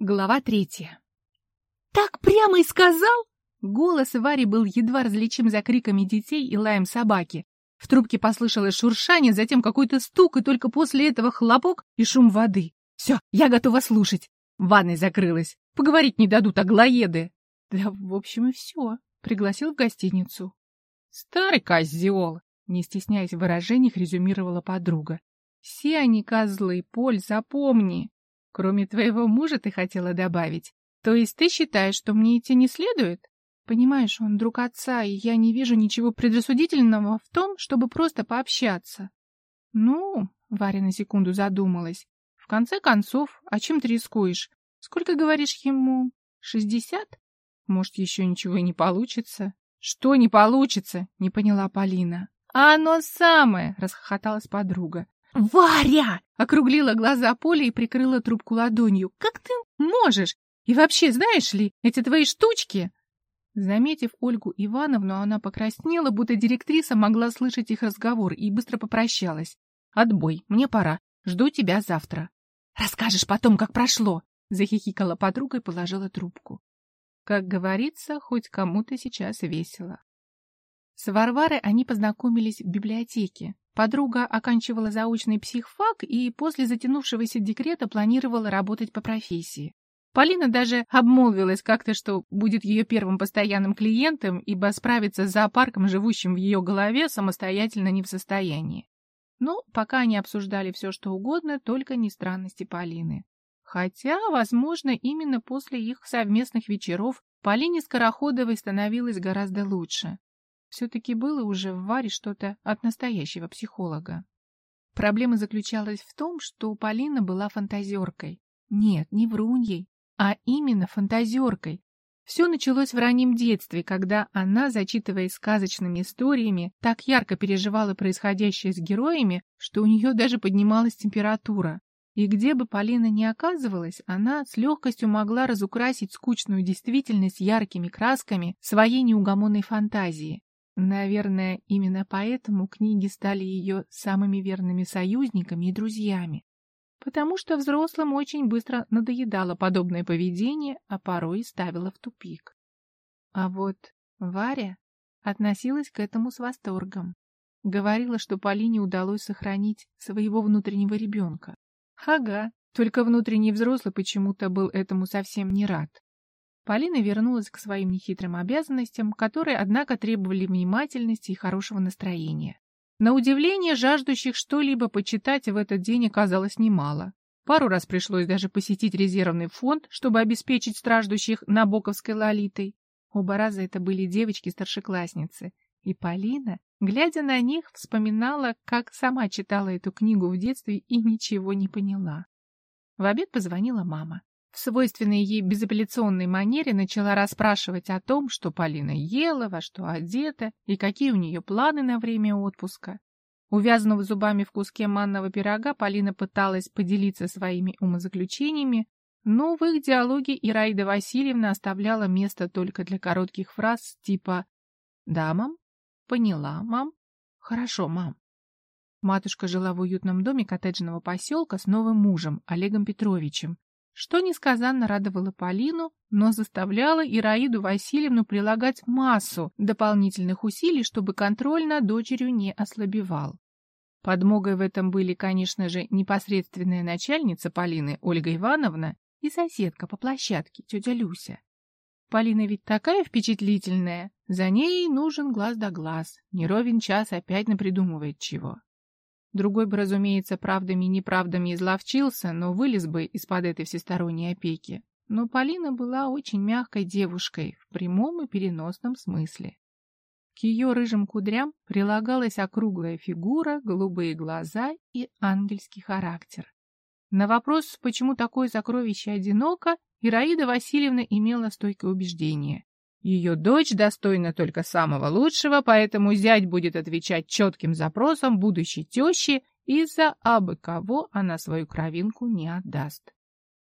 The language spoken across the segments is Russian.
Глава третья. «Так прямо и сказал?» Голос Вари был едва различим за криками детей и лаем собаки. В трубке послышалось шуршание, затем какой-то стук, и только после этого хлопок и шум воды. «Все, я готова слушать!» Ванной закрылась. Поговорить не дадут аглоеды. Да, в общем, и все. Пригласил в гостиницу. Старый козел, не стесняясь в выражениях, резюмировала подруга. Все они козлы, Поль, запомни. Кроме твоего мужа ты хотела добавить. То есть ты считаешь, что мне идти не следует? Понимаешь, он друг отца, и я не вижу ничего предосудительного в том, чтобы просто пообщаться. Ну, Варя на секунду задумалась. В конце концов, о чем ты рискуешь? Сколько говоришь ему? Шестьдесят? Может, еще ничего и не получится? Что не получится? Не поняла Полина. А оно самое, расхохоталась подруга. «Варя!» — округлила глаза Поля и прикрыла трубку ладонью. «Как ты можешь? И вообще, знаешь ли, эти твои штучки...» Заметив Ольгу Ивановну, она покраснела, будто директриса могла слышать их разговор, и быстро попрощалась. «Отбой, мне пора. Жду тебя завтра». «Расскажешь потом, как прошло!» — захихикала подруга и положила трубку. Как говорится, хоть кому-то сейчас весело. С Варварой они познакомились в библиотеке. Подруга оканчивала заочный психфак и после затянувшегося декрета планировала работать по профессии. Полина даже обмолвилась как-то, что будет ее первым постоянным клиентом, ибо справиться с зоопарком, живущим в ее голове, самостоятельно не в состоянии. Но пока они обсуждали все, что угодно, только не странности Полины. Хотя, возможно, именно после их совместных вечеров Полине Скороходовой становилось гораздо лучше. Все-таки было уже в Варе что-то от настоящего психолога. Проблема заключалась в том, что Полина была фантазеркой. Нет, не вруньей, а именно фантазеркой. Все началось в раннем детстве, когда она, зачитываясь сказочными историями, так ярко переживала происходящее с героями, что у нее даже поднималась температура. И где бы Полина ни оказывалась, она с легкостью могла разукрасить скучную действительность яркими красками своей неугомонной фантазии. Наверное, именно поэтому книги стали ее самыми верными союзниками и друзьями. Потому что взрослым очень быстро надоедало подобное поведение, а порой и ставило в тупик. А вот Варя относилась к этому с восторгом. Говорила, что Полине удалось сохранить своего внутреннего ребенка. Ага, только внутренний взрослый почему-то был этому совсем не рад. Полина вернулась к своим нехитрым обязанностям, которые, однако, требовали внимательности и хорошего настроения. На удивление, жаждущих что-либо почитать в этот день оказалось немало. Пару раз пришлось даже посетить резервный фонд, чтобы обеспечить страждущих Набоковской лолитой. Оба раза это были девочки-старшеклассницы. И Полина, глядя на них, вспоминала, как сама читала эту книгу в детстве и ничего не поняла. В обед позвонила мама. Свойственной ей безапелляционной манере начала расспрашивать о том, что Полина ела, во что одета и какие у нее планы на время отпуска. Увязнув зубами в куске манного пирога, Полина пыталась поделиться своими умозаключениями, но в их диалоге Ираида Васильевна оставляла место только для коротких фраз типа «Да, мам? Поняла, мам? Хорошо, мам». Матушка жила в уютном доме коттеджного поселка с новым мужем, Олегом Петровичем, что несказанно радовало Полину, но заставляло Ираиду Васильевну прилагать массу дополнительных усилий, чтобы контроль над дочерью не ослабевал. Подмогой в этом были, конечно же, непосредственная начальница Полины Ольга Ивановна и соседка по площадке, тетя Люся. Полина ведь такая впечатлительная, за ней нужен глаз да глаз, не ровен час опять напридумывает чего. Другой бы, разумеется, правдами и неправдами изловчился, но вылез бы из-под этой всесторонней опеки. Но Полина была очень мягкой девушкой в прямом и переносном смысле. К ее рыжим кудрям прилагалась округлая фигура, голубые глаза и ангельский характер. На вопрос, почему такое сокровище одиноко, Ираида Васильевна имела стойкое убеждение. Ее дочь достойна только самого лучшего, поэтому зять будет отвечать четким запросам будущей тещи, и за абы кого она свою кровинку не отдаст.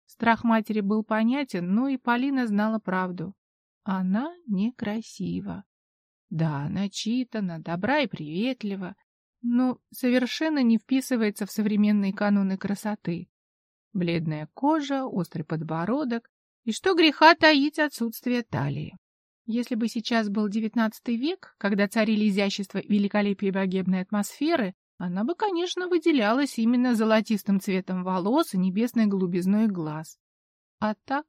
Страх матери был понятен, но и Полина знала правду. Она некрасива. Да, начитана, добра и приветлива, но совершенно не вписывается в современные каноны красоты. Бледная кожа, острый подбородок и, что греха таить, отсутствие талии. Если бы сейчас был XIX век, когда царили изящество и великолепие богемной атмосферы, она бы, конечно, выделялась именно золотистым цветом волос и небесной голубизной глаз. А так...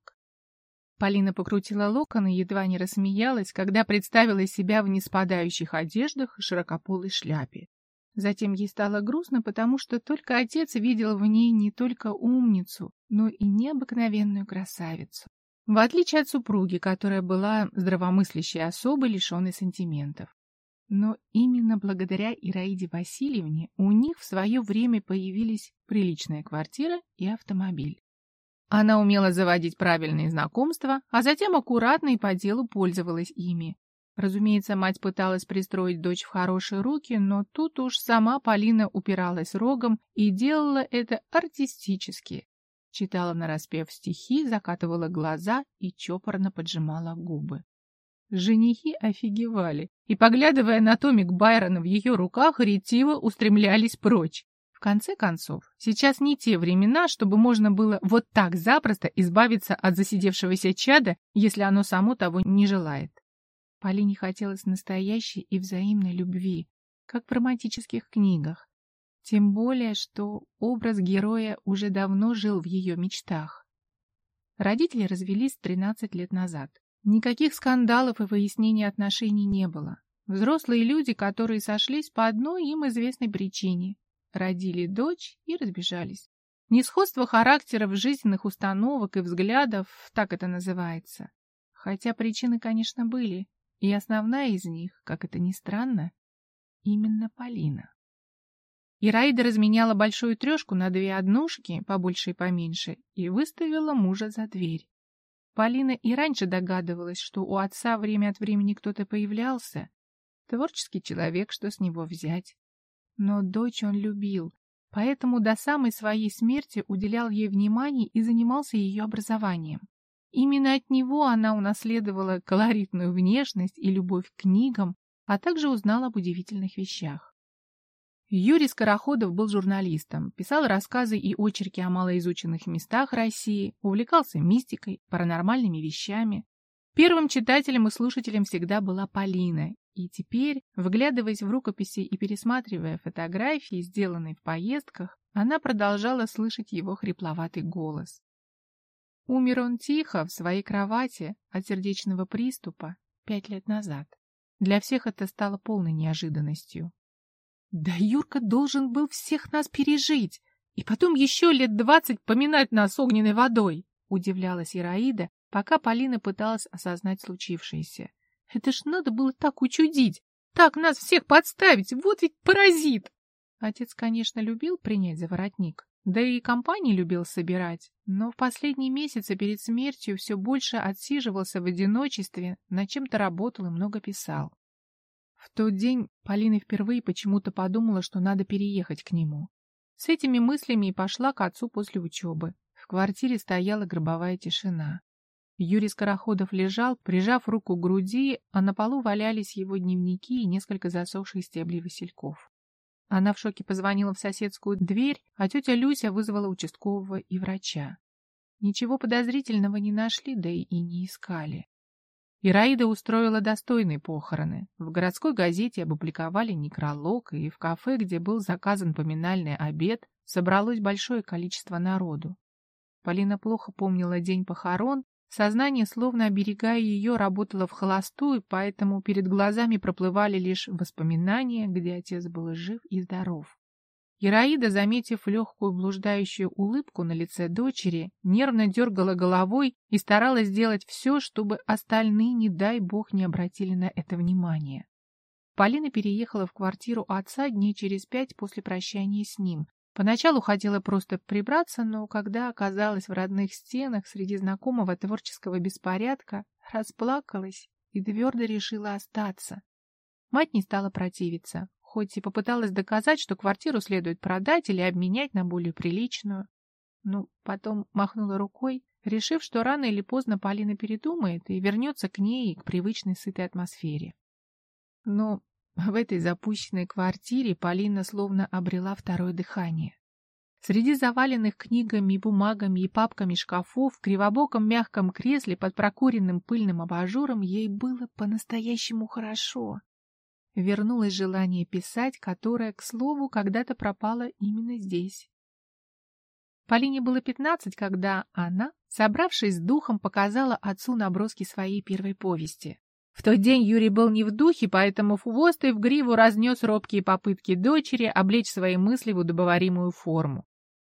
Полина покрутила локоны и едва не рассмеялась, когда представила себя в неспадающих одеждах и широкополой шляпе. Затем ей стало грустно, потому что только отец видел в ней не только умницу, но и необыкновенную красавицу. В отличие от супруги, которая была здравомыслящей особой, лишенной сантиментов. Но именно благодаря Ираиде Васильевне у них в свое время появились приличная квартира и автомобиль. Она умела заводить правильные знакомства, а затем аккуратно и по делу пользовалась ими. Разумеется, мать пыталась пристроить дочь в хорошие руки, но тут уж сама Полина упиралась рогом и делала это артистически. Читала нараспев стихи, закатывала глаза и чопорно поджимала губы. Женихи офигевали и, поглядывая на томик Байрона в ее руках, ретиво устремлялись прочь. В конце концов, сейчас не те времена, чтобы можно было вот так запросто избавиться от засидевшегося чада, если оно само того не желает. Полине хотелось настоящей и взаимной любви, как в романтических книгах. Тем более, что образ героя уже давно жил в ее мечтах. Родители развелись 13 лет назад. Никаких скандалов и выяснений отношений не было. Взрослые люди, которые сошлись по одной им известной причине, родили дочь и разбежались. Несходство характеров, жизненных установок и взглядов, так это называется. Хотя причины, конечно, были, и основная из них, как это ни странно, именно Полина. Ираида разменяла большую трешку на две однушки, побольше и поменьше, и выставила мужа за дверь. Полина и раньше догадывалась, что у отца время от времени кто-то появлялся. Творческий человек, что с него взять. Но дочь он любил, поэтому до самой своей смерти уделял ей внимание и занимался ее образованием. Именно от него она унаследовала колоритную внешность и любовь к книгам, а также узнала об удивительных вещах. Юрий Скороходов был журналистом, писал рассказы и очерки о малоизученных местах России, увлекался мистикой, паранормальными вещами. Первым читателем и слушателем всегда была Полина, и теперь, вглядываясь в рукописи и пересматривая фотографии, сделанные в поездках, она продолжала слышать его хрипловатый голос. Умер он тихо, в своей кровати, от сердечного приступа, пять лет назад. Для всех это стало полной неожиданностью. Да Юрка должен был всех нас пережить, и потом еще лет двадцать поминать нас огненной водой, удивлялась Ираида, пока Полина пыталась осознать случившееся. Это ж надо было так учудить, так нас всех подставить, вот ведь паразит! Отец, конечно, любил принять за воротник, да и компании любил собирать, но в последние месяцы перед смертью все больше отсиживался в одиночестве, над чем-то работал и много писал. В тот день Полина впервые почему-то подумала, что надо переехать к нему. С этими мыслями и пошла к отцу после учебы. В квартире стояла гробовая тишина. Юрий Скороходов лежал, прижав руку к груди, а на полу валялись его дневники и несколько засохших стеблей васильков. Она в шоке позвонила в соседскую дверь, а тетя Люся вызвала участкового и врача. Ничего подозрительного не нашли, да и не искали. Ираида устроила достойные похороны. В городской газете опубликовали некролог, и в кафе, где был заказан поминальный обед, собралось большое количество народу. Полина плохо помнила день похорон, сознание, словно оберегая ее, работало в холостую, поэтому перед глазами проплывали лишь воспоминания, где отец был жив и здоров. Ираида, заметив легкую блуждающую улыбку на лице дочери, нервно дергала головой и старалась сделать все, чтобы остальные, не дай бог, не обратили на это внимание. Полина переехала в квартиру отца дней через пять после прощания с ним. Поначалу хотела просто прибраться, но когда оказалась в родных стенах среди знакомого творческого беспорядка, расплакалась и твердо решила остаться. Мать не стала противиться хоть и попыталась доказать, что квартиру следует продать или обменять на более приличную. Ну, потом махнула рукой, решив, что рано или поздно Полина передумает и вернется к ней и к привычной сытой атмосфере. Но в этой запущенной квартире Полина словно обрела второе дыхание. Среди заваленных книгами, бумагами и папками шкафов в кривобоком мягком кресле под прокуренным пыльным абажуром ей было по-настоящему хорошо. Вернулось желание писать, которое, к слову, когда-то пропало именно здесь. Полине было пятнадцать, когда она, собравшись с духом, показала отцу наброски своей первой повести. В тот день Юрий был не в духе, поэтому в хвост и в гриву разнес робкие попытки дочери облечь свои мысли в удобоваримую форму.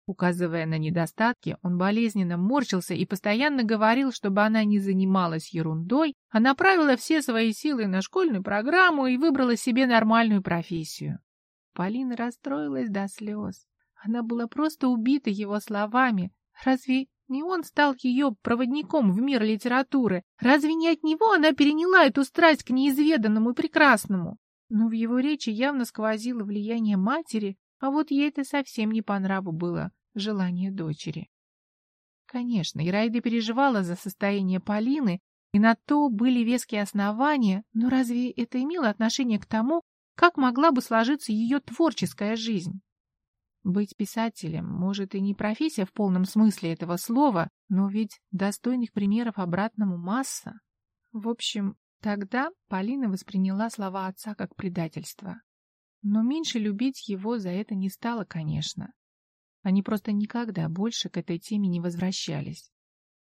Указывая на недостатки, он болезненно морщился и постоянно говорил, чтобы она не занималась ерундой, а направила все свои силы на школьную программу и выбрала себе нормальную профессию. Полина расстроилась до слез. Она была просто убита его словами. Разве не он стал ее проводником в мир литературы. Разве не от него она переняла эту страсть к неизведанному и прекрасному? Но в его речи явно сквозило влияние матери, а вот ей это совсем не по нраву было, желание дочери. Конечно, Ираида переживала за состояние Полины, и на то были веские основания, но разве это имело отношение к тому, как могла бы сложиться ее творческая жизнь? Быть писателем, может, и не профессия в полном смысле этого слова, но ведь достойных примеров обратному масса. В общем, тогда Полина восприняла слова отца как предательство. Но меньше любить его за это не стало, конечно. Они просто никогда больше к этой теме не возвращались.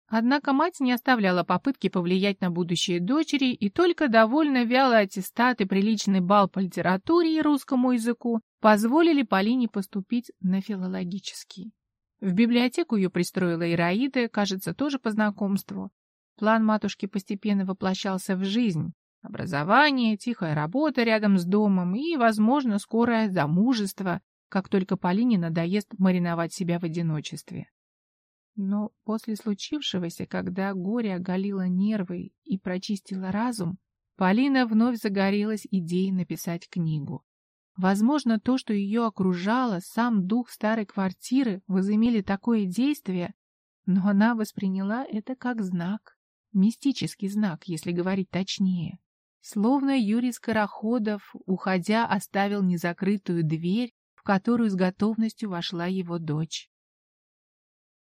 Однако мать не оставляла попытки повлиять на будущее дочери, и только довольно вялый аттестат и приличный бал по литературе и русскому языку позволили Полине поступить на филологический. В библиотеку ее пристроила Ираида, кажется, тоже по знакомству. План матушки постепенно воплощался в жизнь. Образование, тихая работа рядом с домом и, возможно, скорое замужество, как только Полине надоест мариновать себя в одиночестве. Но после случившегося, когда горе оголило нервы и прочистило разум, Полина вновь загорелась идеей написать книгу. Возможно, то, что ее окружало, сам дух старой квартиры, возымели такое действие, но она восприняла это как знак, мистический знак, если говорить точнее. Словно Юрий Скороходов, уходя, оставил незакрытую дверь, в которую с готовностью вошла его дочь.